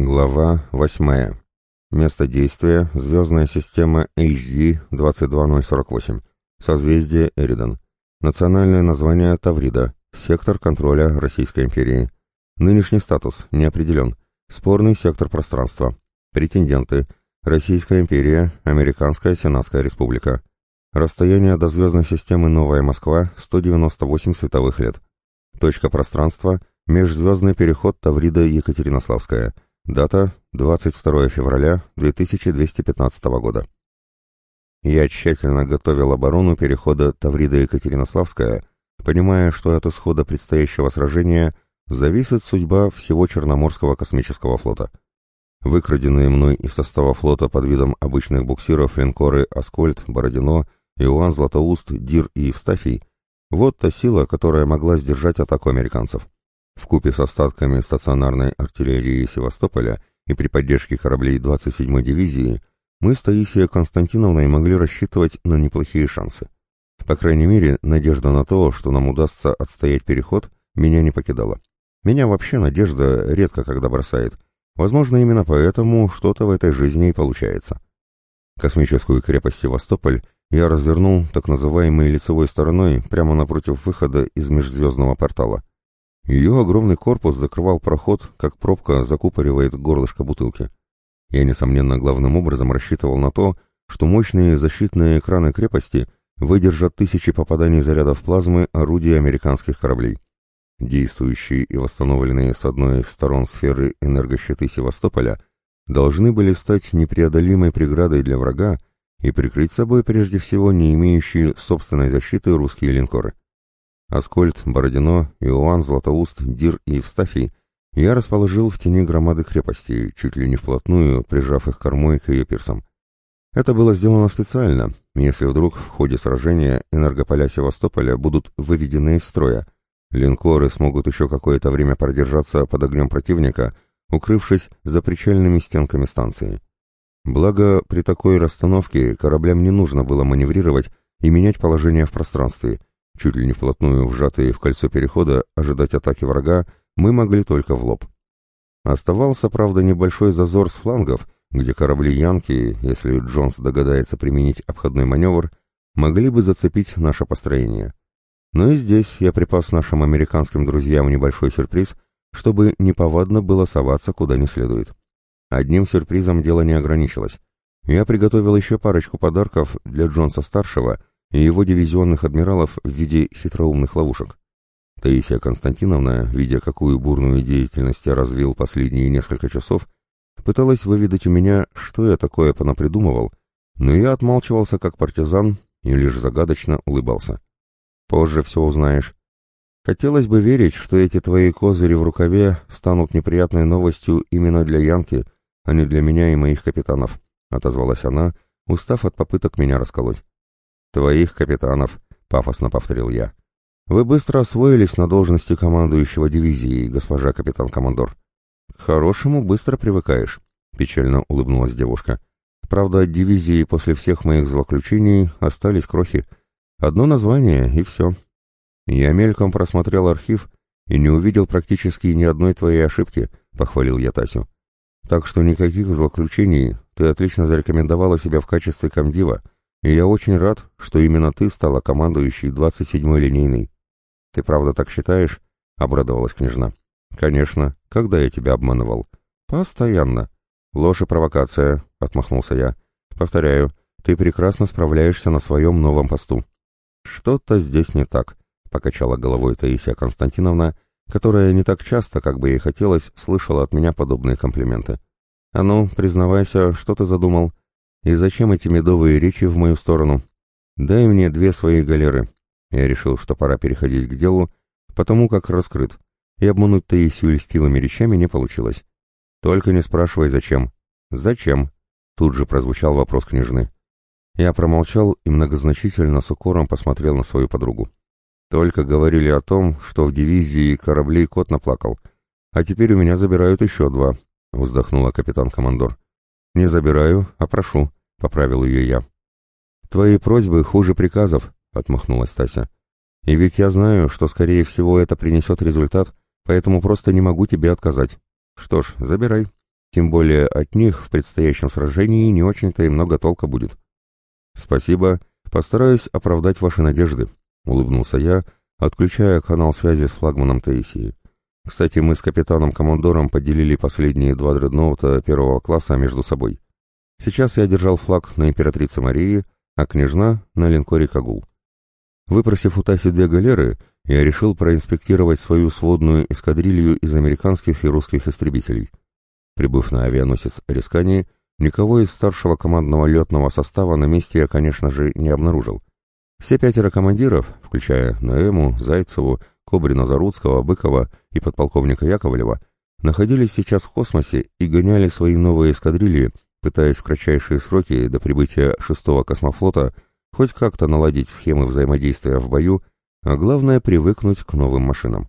Глава 8. Место действия – звездная система HD 22048. Созвездие Эридан. Национальное название Таврида. Сектор контроля Российской империи. Нынешний статус не определен. Спорный сектор пространства. Претенденты. Российская империя, Американская Сенатская республика. Расстояние до звездной системы Новая Москва – 198 световых лет. Точка пространства – межзвездный переход Таврида-Екатеринославская – Дата 22 февраля 2215 года. Я тщательно готовил оборону перехода Таврида-Екатеринославская, понимая, что от исхода предстоящего сражения зависит судьба всего Черноморского космического флота. Выкраденные мной из состава флота под видом обычных буксиров линкоры «Аскольд», «Бородино», «Иоанн Златоуст», «Дир» и «Евстафий» — вот та сила, которая могла сдержать атаку американцев. В купе с остатками стационарной артиллерии Севастополя и при поддержке кораблей 27-й дивизии мы с Таисией Константиновной могли рассчитывать на неплохие шансы. По крайней мере, надежда на то, что нам удастся отстоять переход, меня не покидала. Меня вообще надежда редко когда бросает. Возможно, именно поэтому что-то в этой жизни и получается. Космическую крепость Севастополь я развернул так называемой лицевой стороной прямо напротив выхода из межзвездного портала. Ее огромный корпус закрывал проход, как пробка закупоривает горлышко бутылки. Я, несомненно, главным образом рассчитывал на то, что мощные защитные экраны крепости выдержат тысячи попаданий зарядов плазмы орудий американских кораблей. Действующие и восстановленные с одной из сторон сферы энергощиты Севастополя должны были стать непреодолимой преградой для врага и прикрыть собой прежде всего не имеющие собственной защиты русские линкоры. Аскольд, Бородино, Иоанн, Златоуст, Дир и Евстафий я расположил в тени громады крепости, чуть ли не вплотную, прижав их кормой к ее пирсам. Это было сделано специально, если вдруг в ходе сражения энергополя Севастополя будут выведены из строя. Линкоры смогут еще какое-то время продержаться под огнем противника, укрывшись за причальными стенками станции. Благо, при такой расстановке кораблям не нужно было маневрировать и менять положение в пространстве, Чуть ли не вплотную вжатые в кольцо перехода, ожидать атаки врага мы могли только в лоб. Оставался, правда, небольшой зазор с флангов, где корабли Янки, если Джонс догадается применить обходной маневр, могли бы зацепить наше построение. Но и здесь я припас нашим американским друзьям небольшой сюрприз, чтобы неповадно было соваться куда не следует. Одним сюрпризом дело не ограничилось. Я приготовил еще парочку подарков для Джонса-старшего и его дивизионных адмиралов в виде хитроумных ловушек. Таисия Константиновна, видя, какую бурную деятельность я развил последние несколько часов, пыталась выведать у меня, что я такое понапридумывал, но я отмалчивался как партизан и лишь загадочно улыбался. Позже все узнаешь. Хотелось бы верить, что эти твои козыри в рукаве станут неприятной новостью именно для Янки, а не для меня и моих капитанов, — отозвалась она, устав от попыток меня расколоть. «Твоих капитанов», — пафосно повторил я. «Вы быстро освоились на должности командующего дивизией, госпожа капитан-командор». «К хорошему быстро привыкаешь», — печально улыбнулась девушка. «Правда, от дивизии после всех моих злоключений остались крохи. Одно название, и все». «Я мельком просмотрел архив и не увидел практически ни одной твоей ошибки», — похвалил я Тасю. «Так что никаких злоключений, ты отлично зарекомендовала себя в качестве комдива, и я очень рад, что именно ты стала командующей 27-й линейной. Ты правда так считаешь? Обрадовалась княжна. Конечно. Когда я тебя обманывал? Постоянно. Ложь и провокация, отмахнулся я. Повторяю, ты прекрасно справляешься на своем новом посту. Что-то здесь не так, покачала головой Таисия Константиновна, которая не так часто, как бы ей хотелось, слышала от меня подобные комплименты. А ну, признавайся, что ты задумал? И зачем эти медовые речи в мою сторону? Дай мне две свои галеры. Я решил, что пора переходить к делу, потому как раскрыт, и обмануть Таисию льстивыми речами не получилось. Только не спрашивай, зачем. Зачем? Тут же прозвучал вопрос княжны. Я промолчал и многозначительно с укором посмотрел на свою подругу. Только говорили о том, что в дивизии кораблей кот наплакал. А теперь у меня забирают еще два, вздохнула капитан-командор. «Не забираю, а прошу», — поправил ее я. «Твои просьбы хуже приказов», — отмахнулась Тася. «И ведь я знаю, что, скорее всего, это принесет результат, поэтому просто не могу тебе отказать. Что ж, забирай. Тем более от них в предстоящем сражении не очень-то и много толка будет. Спасибо, постараюсь оправдать ваши надежды, улыбнулся я, отключая канал связи с флагманом Таисии. Кстати, мы с капитаном-командором поделили последние два дредноута первого класса между собой. Сейчас я держал флаг на императрице Марии, а княжна — на линкоре Кагул. Выпросив у Таси две галеры, я решил проинспектировать свою сводную эскадрилью из американских и русских истребителей. Прибыв на авианосец Рискани, никого из старшего командного летного состава на месте я, конечно же, не обнаружил. Все пятеро командиров, включая Наэму, Зайцеву, Кобрина Заруцкого, Быкова и подполковника Яковлева, находились сейчас в космосе и гоняли свои новые эскадрильи, пытаясь в кратчайшие сроки до прибытия шестого космофлота хоть как-то наладить схемы взаимодействия в бою, а главное привыкнуть к новым машинам.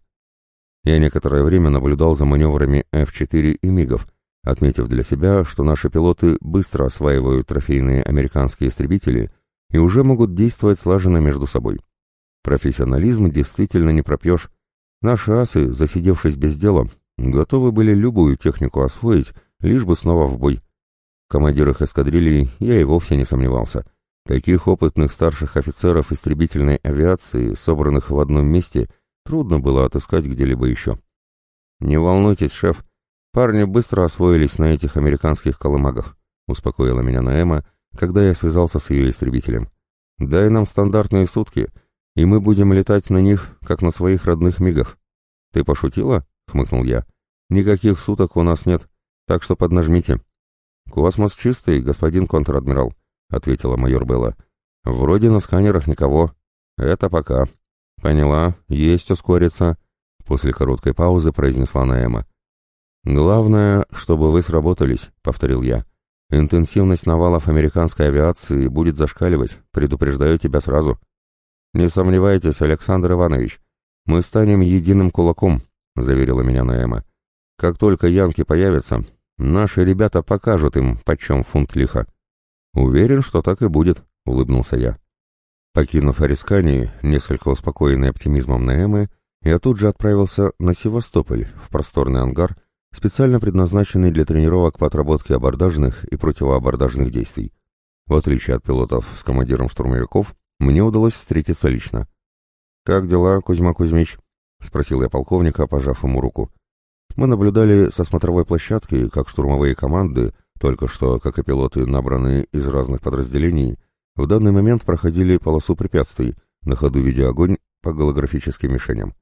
Я некоторое время наблюдал за маневрами F-4 и МиГов, отметив для себя, что наши пилоты быстро осваивают трофейные американские истребители и уже могут действовать слаженно между собой. Профессионализм действительно не пропьешь. Наши асы, засидевшись без дела, готовы были любую технику освоить, лишь бы снова в бой. В командирах эскадрилий я и вовсе не сомневался. Таких опытных старших офицеров истребительной авиации, собранных в одном месте, трудно было отыскать где-либо еще. «Не волнуйтесь, шеф, парни быстро освоились на этих американских колымагах», успокоила меня Наэма, когда я связался с ее истребителем. «Дай нам стандартные сутки, и мы будем летать на них, как на своих родных мигах». «Ты пошутила?» — хмыкнул я. «Никаких суток у нас нет, так что поднажмите». «Космос чистый, господин контр-адмирал», — ответила майор Белла. «Вроде на сканерах никого. Это пока». «Поняла, есть ускориться», — после короткой паузы произнесла Наэма. «Главное, чтобы вы сработались», — повторил я. «Интенсивность навалов американской авиации будет зашкаливать, предупреждаю тебя сразу». «Не сомневайтесь, Александр Иванович, мы станем единым кулаком», — заверила меня Наэма. «Как только янки появятся, наши ребята покажут им, почем фунт лиха». «Уверен, что так и будет», — улыбнулся я. Покинув Арискани, несколько успокоенный оптимизмом Наэмы, я тут же отправился на Севастополь, в просторный ангар, специально предназначенный для тренировок по отработке абордажных и противоабордажных действий. В отличие от пилотов с командиром штурмовиков, мне удалось встретиться лично. «Как дела, Кузьма Кузьмич?» — спросил я полковника, пожав ему руку. Мы наблюдали со смотровой площадки, как штурмовые команды, только что, как и пилоты, набранные из разных подразделений, в данный момент проходили полосу препятствий, на ходу видя огонь по голографическим мишеням.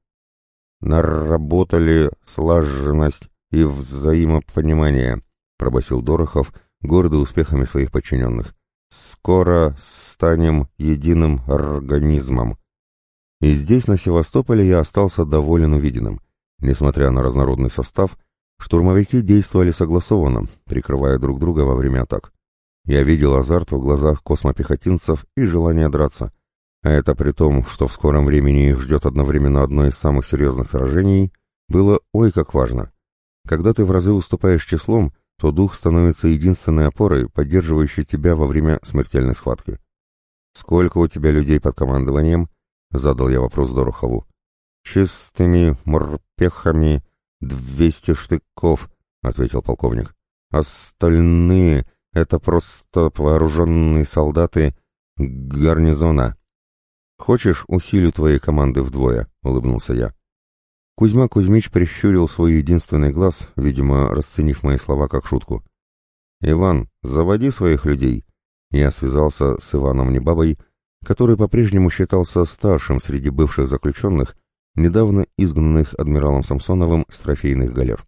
«Наработали слаженность и взаимопонимание», — пробасил Дорохов, гордый успехами своих подчиненных. «Скоро станем единым организмом». И здесь, на Севастополе, я остался доволен увиденным. Несмотря на разнородный состав, штурмовики действовали согласованно, прикрывая друг друга во время атак. Я видел азарт в глазах космопехотинцев и желание драться. А это при том, что в скором времени их ждет одновременно одно из самых серьезных сражений, было ой как важно. Когда ты в разы уступаешь числом, то дух становится единственной опорой, поддерживающей тебя во время смертельной схватки. «Сколько у тебя людей под командованием?» — задал я вопрос Дорохову. «Чистыми морпехами двести штыков», — ответил полковник. «Остальные — это просто вооруженные солдаты гарнизона». «Хочешь, усилю твоей команды вдвое?» — улыбнулся я. Кузьма Кузьмич прищурил свой единственный глаз, видимо, расценив мои слова как шутку. «Иван, заводи своих людей!» Я связался с Иваном Небабой, который по-прежнему считался старшим среди бывших заключенных, недавно изгнанных адмиралом Самсоновым с трофейных галер.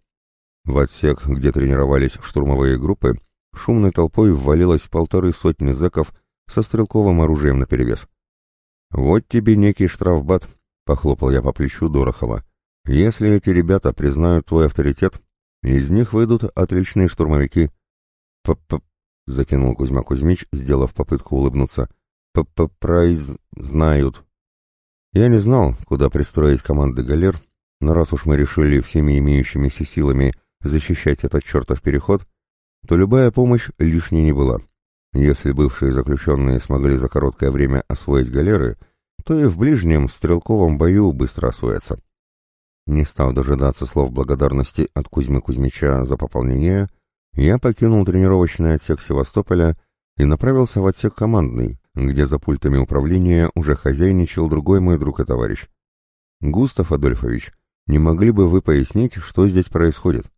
В отсек, где тренировались штурмовые группы, шумной толпой ввалилось полторы сотни зэков со стрелковым оружием наперевес. «Вот тебе некий штрафбат», — похлопал я по плечу Дорохова. Если эти ребята признают твой авторитет, из них выйдут отличные штурмовики. П-п, затянул Кузьма Кузьмич, сделав попытку улыбнуться. П-п-прайз знают. Я не знал, куда пристроить команды галер, но раз уж мы решили всеми имеющимися силами защищать этот чертов переход, то любая помощь лишней не была. Если бывшие заключенные смогли за короткое время освоить галеры, то и в ближнем стрелковом бою быстро освоятся. Не став дожидаться слов благодарности от Кузьмы Кузьмича за пополнение, я покинул тренировочный отсек Севастополя и направился в отсек командный, где за пультами управления уже хозяйничал другой мой друг и товарищ. «Густав Адольфович, не могли бы вы пояснить, что здесь происходит?»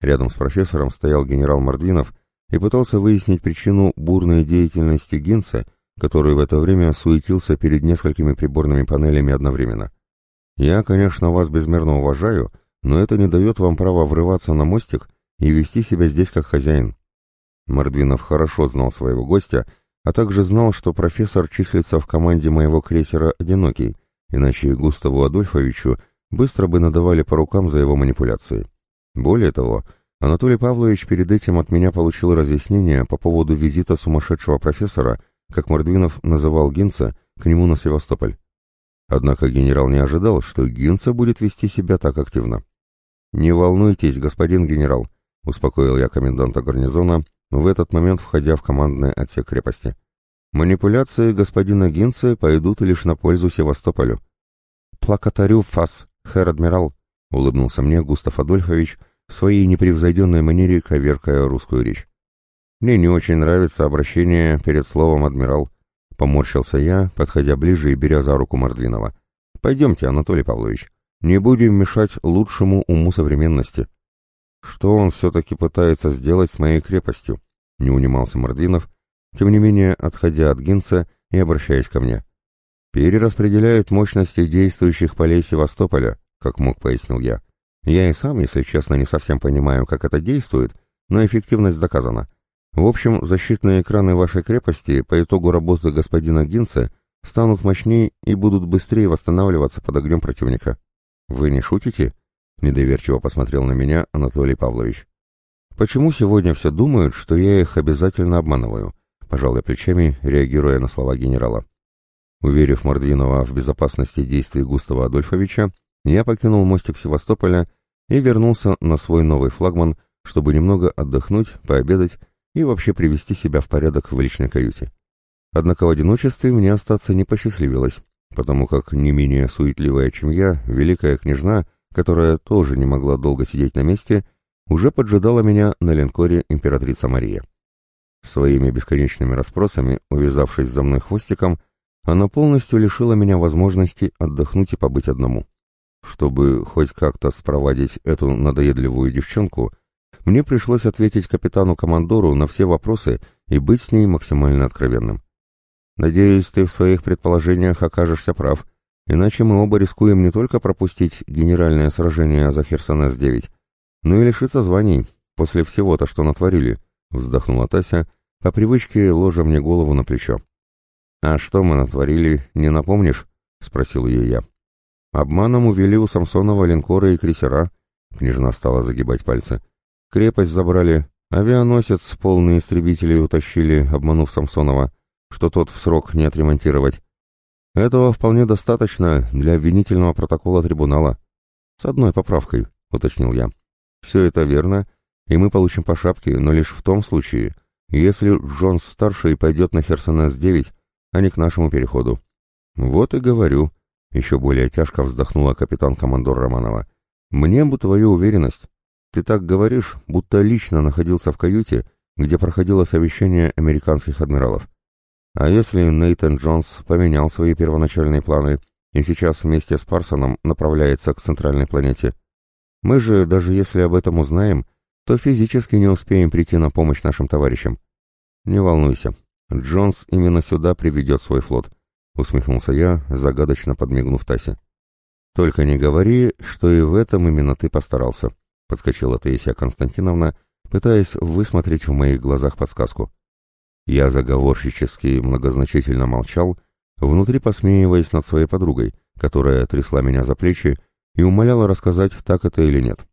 Рядом с профессором стоял генерал Мордвинов и пытался выяснить причину бурной деятельности Гинца, который в это время суетился перед несколькими приборными панелями одновременно. «Я, конечно, вас безмерно уважаю, но это не дает вам права врываться на мостик и вести себя здесь как хозяин». Мордвинов хорошо знал своего гостя, а также знал, что профессор числится в команде моего крейсера «Одинокий», иначе Густаву Адольфовичу быстро бы надавали по рукам за его манипуляции. Более того, Анатолий Павлович перед этим от меня получил разъяснение по поводу визита сумасшедшего профессора, как Мордвинов называл Гинца, к нему на Севастополь. Однако генерал не ожидал, что Гинца будет вести себя так активно. «Не волнуйтесь, господин генерал», — успокоил я коменданта гарнизона, в этот момент входя в командный отсек крепости. «Манипуляции господина Гинца пойдут лишь на пользу Севастополю». «Плакатарю фас, хэр-адмирал», — улыбнулся мне Густав Адольфович, в своей непревзойденной манере коверкая русскую речь. «Мне не очень нравится обращение перед словом «адмирал», — поморщился я, подходя ближе и беря за руку Мордвинова. «Пойдемте, Анатолий Павлович, не будем мешать лучшему уму современности». «Что он все-таки пытается сделать с моей крепостью?» — не унимался Мордвинов, тем не менее отходя от Гинца и обращаясь ко мне. «Перераспределяет мощности действующих полей Севастополя», как мог пояснил я. Я и сам, если честно, не совсем понимаю, как это действует, но эффективность доказана. В общем, защитные экраны вашей крепости по итогу работы господина Гинца станут мощнее и будут быстрее восстанавливаться под огнем противника. Вы не шутите? Недоверчиво посмотрел на меня Анатолий Павлович. Почему сегодня все думают, что я их обязательно обманываю? Пожал я плечами, реагируя на слова генерала. Уверив Мордвинова в безопасности действий Густава Адольфовича, я покинул мостик Севастополя и вернулся на свой новый флагман, чтобы немного отдохнуть, пообедать и вообще привести себя в порядок в личной каюте. Однако в одиночестве мне остаться не посчастливилось, потому как не менее суетливая, чем я, великая княжна, которая тоже не могла долго сидеть на месте, уже поджидала меня на линкоре императрица Мария. Своими бесконечными расспросами, увязавшись за мной хвостиком, она полностью лишила меня возможности отдохнуть и побыть одному. Чтобы хоть как-то спровадить эту надоедливую девчонку, мне пришлось ответить капитану-командору на все вопросы и быть с ней максимально откровенным. Надеюсь, ты в своих предположениях окажешься прав, иначе мы оба рискуем не только пропустить генеральное сражение за Херсонес-9, но и лишиться званий после всего-то, что натворили, вздохнула Тася, по привычке ложа мне голову на плечо. «А что мы натворили, не напомнишь?» — спросил ее я. Обманом увели у Самсонова линкоры и крейсера. Княжна стала загибать пальцы. Крепость забрали, авианосец полные истребители утащили, обманув Самсонова, что тот в срок не отремонтировать. Этого вполне достаточно для обвинительного протокола трибунала. С одной поправкой, уточнил я. Все это верно, и мы получим по шапке, но лишь в том случае, если Джонс-старший пойдет на Херсонес-9, а не к нашему переходу. Вот и говорю, еще более тяжко вздохнула капитан-командор Романова. «Мне бы твою уверенность. Ты так говоришь, будто лично находился в каюте, где проходило совещание американских адмиралов. А если Нейтан Джонс поменял свои первоначальные планы и сейчас вместе с Парсоном направляется к центральной планете? Мы же, даже если об этом узнаем, то физически не успеем прийти на помощь нашим товарищам. Не волнуйся, Джонс именно сюда приведет свой флот. — усмехнулся я, загадочно подмигнув Тасе. «Только не говори, что и в этом именно ты постарался», — подскочила Таисия Константиновна, пытаясь высмотреть в моих глазах подсказку. Я заговорщически многозначительно молчал, внутри посмеиваясь над своей подругой, которая трясла меня за плечи и умоляла рассказать, так это или нет.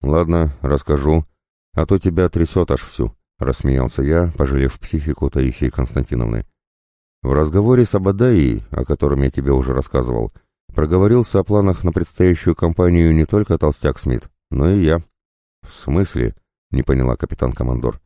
«Ладно, расскажу, а то тебя трясет аж всю», — рассмеялся я, пожалев психику Таисии Константиновны. В разговоре с Абадаей, о котором я тебе уже рассказывал, проговорился о планах на предстоящую кампанию не только Толстяк Смит, но и я. В смысле? Не поняла капитан-командор.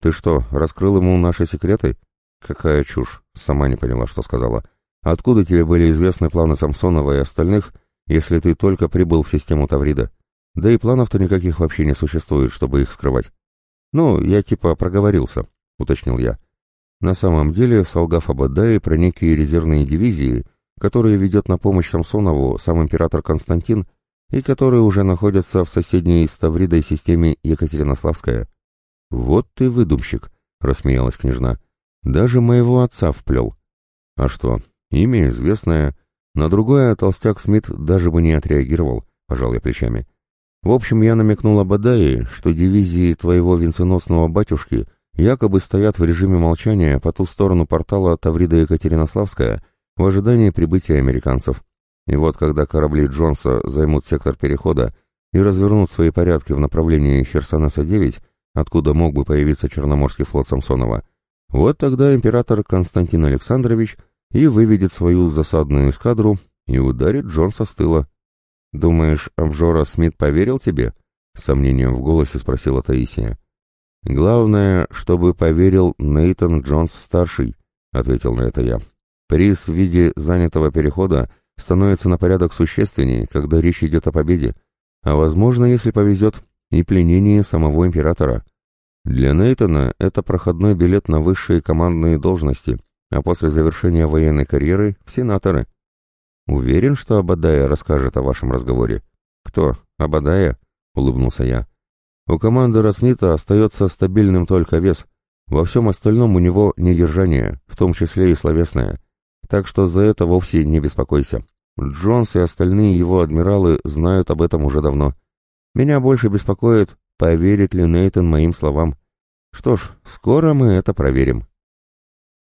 Ты что, раскрыл ему наши секреты? Какая чушь, сама не поняла, что сказала. Откуда тебе были известны планы Самсонова и остальных, если ты только прибыл в систему Таврида? Да и планов-то никаких вообще не существует, чтобы их скрывать. «Ну, я типа проговорился», — уточнил я. На самом деле, солгав Абадай про некие резервные дивизии, которые ведет на помощь Самсонову сам император Константин, и которые уже находятся в соседней с Тавридой системе Екатеринославская. «Вот ты выдумщик», — рассмеялась княжна. «Даже моего отца вплел». «А что, имя известное, на другое толстяк Смит даже бы не отреагировал», — пожал я плечами. «В общем, я намекнул Абадае, что дивизии твоего венценосного батюшки якобы стоят в режиме молчания по ту сторону портала Таврида Екатеринославская в ожидании прибытия американцев. И вот когда корабли Джонса займут сектор перехода и развернут свои порядки в направлении Херсонеса-9, откуда мог бы появиться Черноморский флот Самсонова, вот тогда император Константин Александрович и выведет свою засадную эскадру и ударит Джонса с тыла. «Думаешь, обжора Смит поверил тебе?» — с сомнением в голосе спросила Таисия. «Главное, чтобы поверил Нейтан Джонс-старший», — ответил на это я. «Приз в виде занятого перехода становится на порядок существеннее, когда речь идет о победе, а, возможно, если повезет, и пленении самого императора. Для Нейтона это проходной билет на высшие командные должности, а после завершения военной карьеры — в сенаторы. Уверен, что Абадая расскажет о вашем разговоре. Кто? Абадая? — улыбнулся я. У командора Смита остается стабильным только вес. Во всем остальном у него недержание, в том числе и словесное. Так что за это вовсе не беспокойся. Джонс и остальные его адмиралы знают об этом уже давно. Меня больше беспокоит, поверит ли Нейтан моим словам. Что ж, скоро мы это проверим.